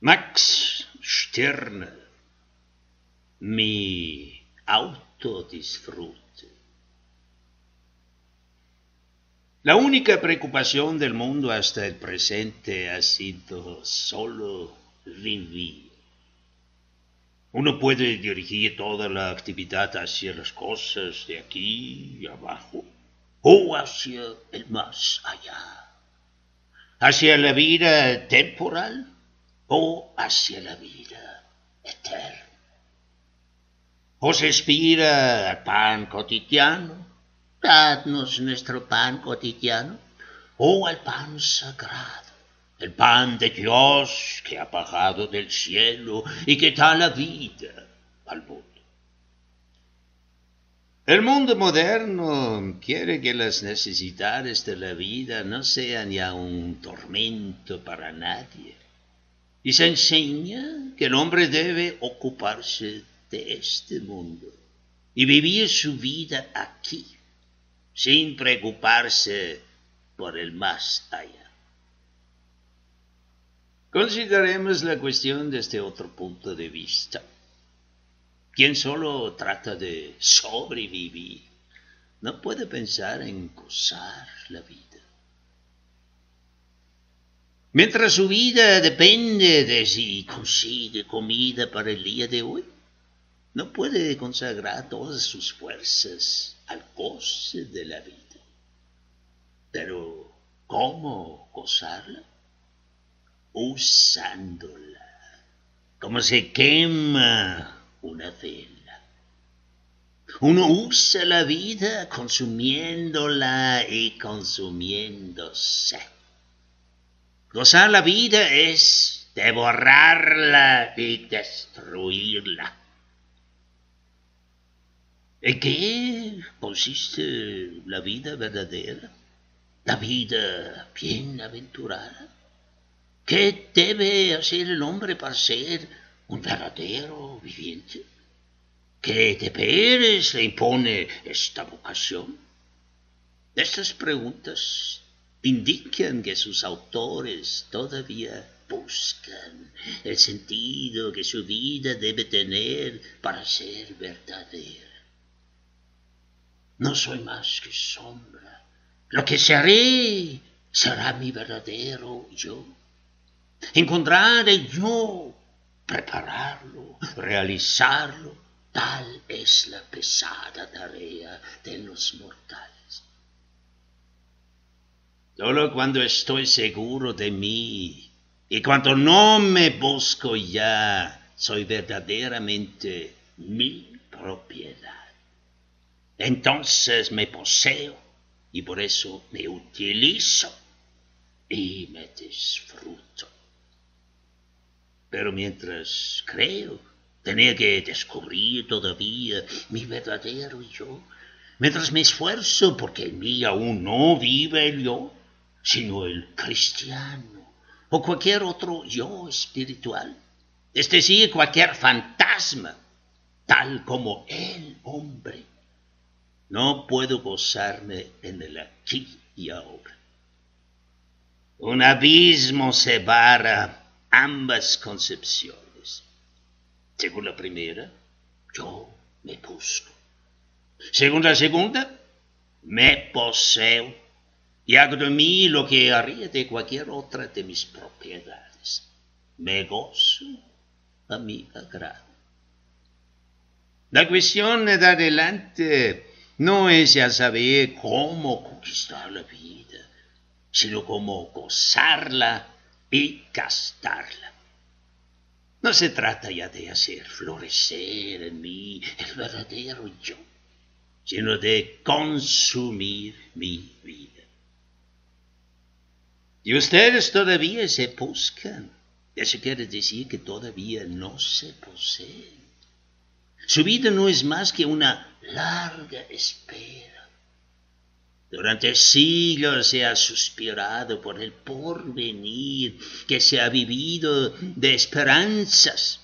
Max Stirner, mi autodisfrute. La única preocupación del mundo hasta el presente ha sido solo vivir. Uno puede dirigir toda la actividad hacia las cosas de aquí y abajo o hacia el más allá, hacia la vida temporal o hacia la vida eterna. O se aspira al pan cotidiano, dadnos nuestro pan cotidiano, o al pan sagrado, el pan de Dios que ha bajado del cielo y que da la vida al mundo. El mundo moderno quiere que las necesidades de la vida no sean ya un tormento para nadie y se enseña que el hombre debe ocuparse de este mundo y vivir su vida aquí, sin preocuparse por el más allá. Consideremos la cuestión desde otro punto de vista. Quien solo trata de sobrevivir no puede pensar en gozar la vida. Mientras su vida depende de si consigue comida para el día de hoy, no puede consagrar todas sus fuerzas al goce de la vida. Pero, ¿cómo gozarla? Usándola, como se quema una vela. Uno usa la vida consumiéndola y consumiéndose. Gozar la vida es devorarla y destruirla. ¿En qué consiste la vida verdadera? La vida bienaventurada. ¿Qué debe hacer el hombre para ser un verdadero viviente? ¿Qué deberes le impone esta vocación? Estas preguntas indican que sus autores todavía buscan el sentido que su vida debe tener para ser verdadera. No soy más que sombra. Lo que seré será mi verdadero yo. Encontrar el yo, prepararlo, realizarlo, tal es la pesada tarea de los mortales. Solo cuando estoy seguro de mí y cuando no me busco ya, soy verdaderamente mi propiedad. Entonces me poseo y por eso me utilizo y me disfruto. Pero mientras creo tener que descubrir todavía mi verdadero yo, mientras me esfuerzo porque en mí aún no vive el yo, sino el cristiano o cualquier otro yo espiritual, es decir, cualquier fantasma, tal como el hombre. No puedo gozarme en el aquí y ahora. Un abismo separa ambas concepciones. Según la primera, yo me busco. Según la segunda, me poseo y hago de mí lo que haría de cualquier otra de mis propiedades. Me gozo a mi agrado. La cuestión de adelante no es ya saber cómo conquistar la vida, sino cómo gozarla y gastarla. No se trata ya de hacer florecer en mí el verdadero yo, sino de consumir mi vida. Y ustedes todavía se buscan. Eso quiere decir que todavía no se poseen. Su vida no es más que una larga espera. Durante siglos se ha suspirado por el porvenir, que se ha vivido de esperanzas.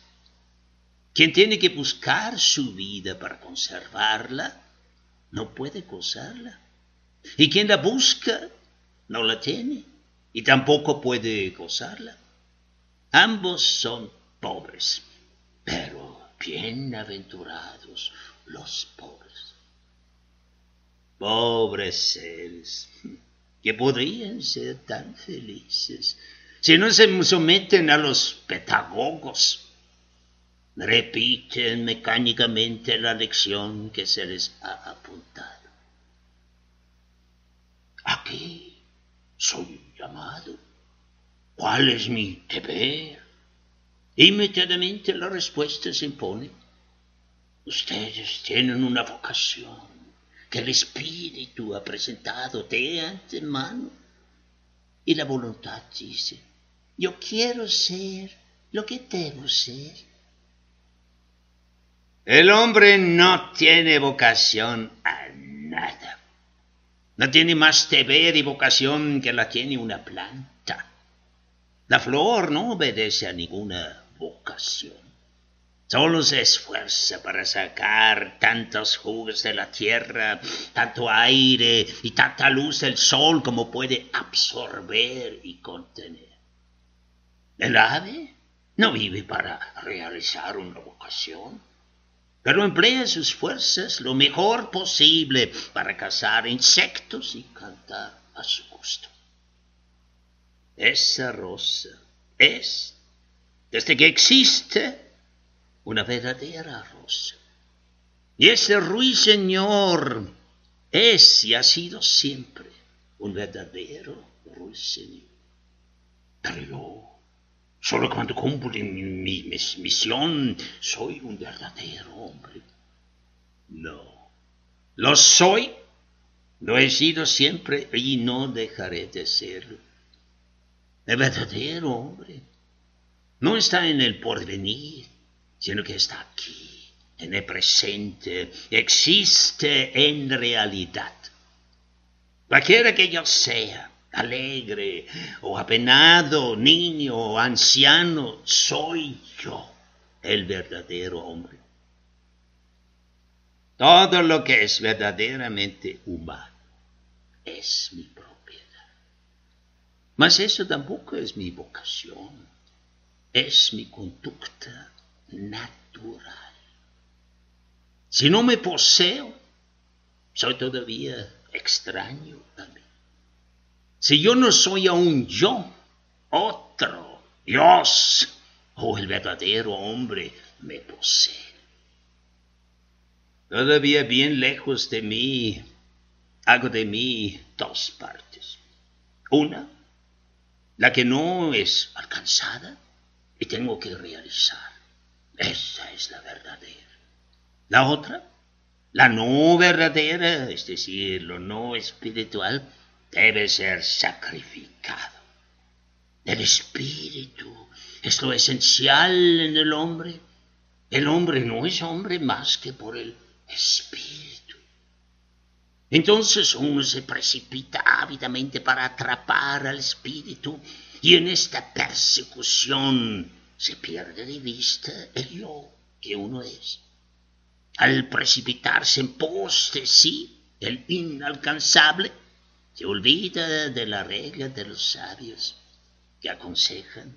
Quien tiene que buscar su vida para conservarla, no puede gozarla. Y quien la busca, no la tiene y tampoco puede gozarla. Ambos son pobres, pero bienaventurados los pobres. Pobres seres, que podrían ser tan felices si no se someten a los pedagogos. Repiten mecánicamente la lección que se les ha apuntado. Aquí soy llamado. ¿Cuál es mi deber? Inmediatamente la respuesta se impone. Ustedes tienen una vocación que el Espíritu ha presentado de antemano. Y la voluntad dice, yo quiero ser lo que debo ser. El hombre no tiene vocación a nada. No tiene más deber y vocación que la tiene una planta. La flor no obedece a ninguna vocación. Solo se esfuerza para sacar tantos jugos de la tierra, tanto aire y tanta luz del sol como puede absorber y contener. El ave no vive para realizar una vocación, pero emplea sus fuerzas lo mejor posible para cazar insectos y cantar a su gusto. Esa rosa es, desde que existe, una verdadera rosa. Y ese ruiseñor es y ha sido siempre un verdadero ruiseñor. Pero solo cuando cumplo mi, misión, soy un verdadero hombre. No, lo soy, lo he sido siempre y no dejaré de serlo. El verdadero hombre no está en el porvenir, sino que está aquí, en el presente, existe en realidad. Cualquiera que yo sea, alegre o apenado, niño o anciano, soy yo el verdadero hombre. Todo lo que es verdaderamente humano es mi propiedad. Mas eso tampoco es mi vocación, es mi conducta natural. Si no me poseo, soy todavía extraño mí. Si yo no soy aún yo, otro, Dios o el verdadero hombre me posee. Todavía bien lejos de mí, hago de mí dos partes. Una, la que no es alcanzada y tengo que realizar. Esa es la verdadera. La otra, la no verdadera, es decir, lo no espiritual, debe ser sacrificado. El espíritu es lo esencial en el hombre. El hombre no es hombre más que por el espíritu. Entonces uno se precipita ávidamente para atrapar al espíritu y en esta persecución se pierde de vista el yo que uno es. Al precipitarse en pos de sí, el inalcanzable, se olvida de la regla de los sabios que aconsejan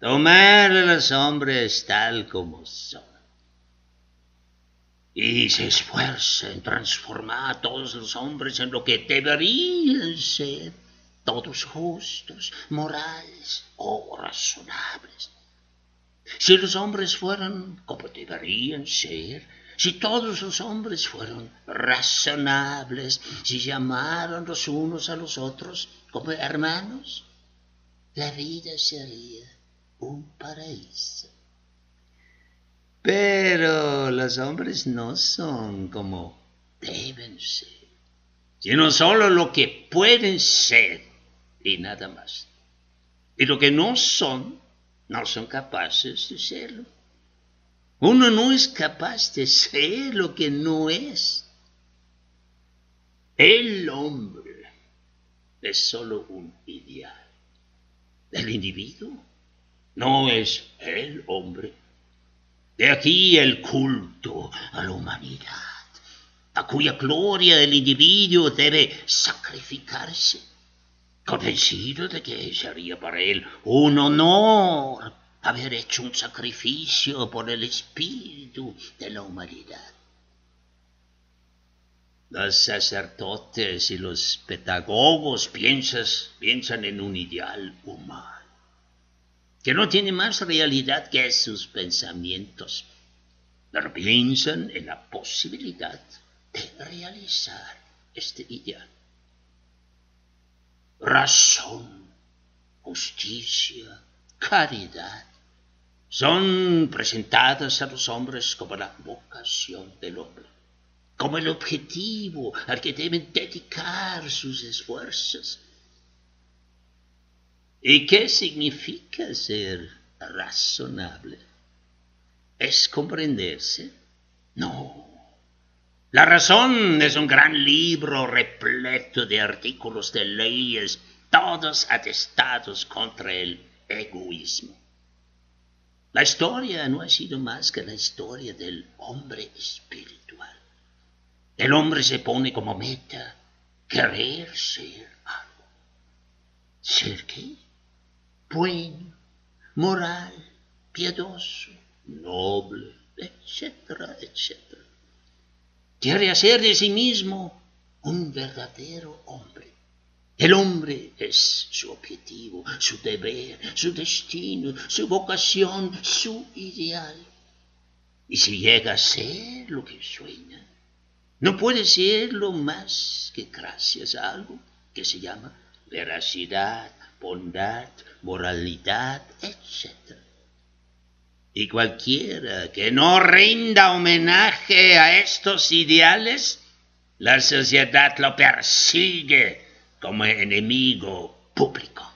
tomar a los hombres tal como son. Y se esfuerza en transformar a todos los hombres en lo que deberían ser, todos justos, morales o razonables. Si los hombres fueran como deberían ser, si todos los hombres fueran razonables, si se amaran los unos a los otros como hermanos, la vida sería un paraíso. Pero los hombres no son como deben ser, sino solo lo que pueden ser y nada más. Y lo que no son no son capaces de serlo. Uno no es capaz de ser lo que no es. El hombre es solo un ideal. El individuo no es el hombre. De aquí el culto a la humanidad, a cuya gloria el individuo debe sacrificarse. convencido de que sería para él un honor haber hecho un sacrificio por el espíritu de la humanidad. Los sacerdotes y los pedagogos piensan en un ideal humano, que no tiene más realidad que sus pensamientos, pero piensan en la posibilidad de realizar este ideal. Razón, justicia, caridad son presentadas a los hombres como la vocación del hombre como el objetivo al que deben dedicar sus esfuerzos. ¿Y qué significa ser razonable? ¿Es comprenderse? No. La razón es un gran libro repleto de artículos de leyes, todos atestados contra el egoísmo. La historia no ha sido más que la historia del hombre espiritual. El hombre se pone como meta querer ser algo. ¿Ser qué? Bueno, moral, piadoso, noble, etcétera, etcétera. Quiere hacer de sí mismo un verdadero hombre. El hombre es su objetivo, su deber, su destino, su vocación, su ideal. Y si llega a ser lo que sueña, no puede serlo más que gracias a algo que se llama veracidad, bondad, moralidad, etc. Y cualquiera que no rinda homenaje a estos ideales, la sociedad lo persigue como enemigo público.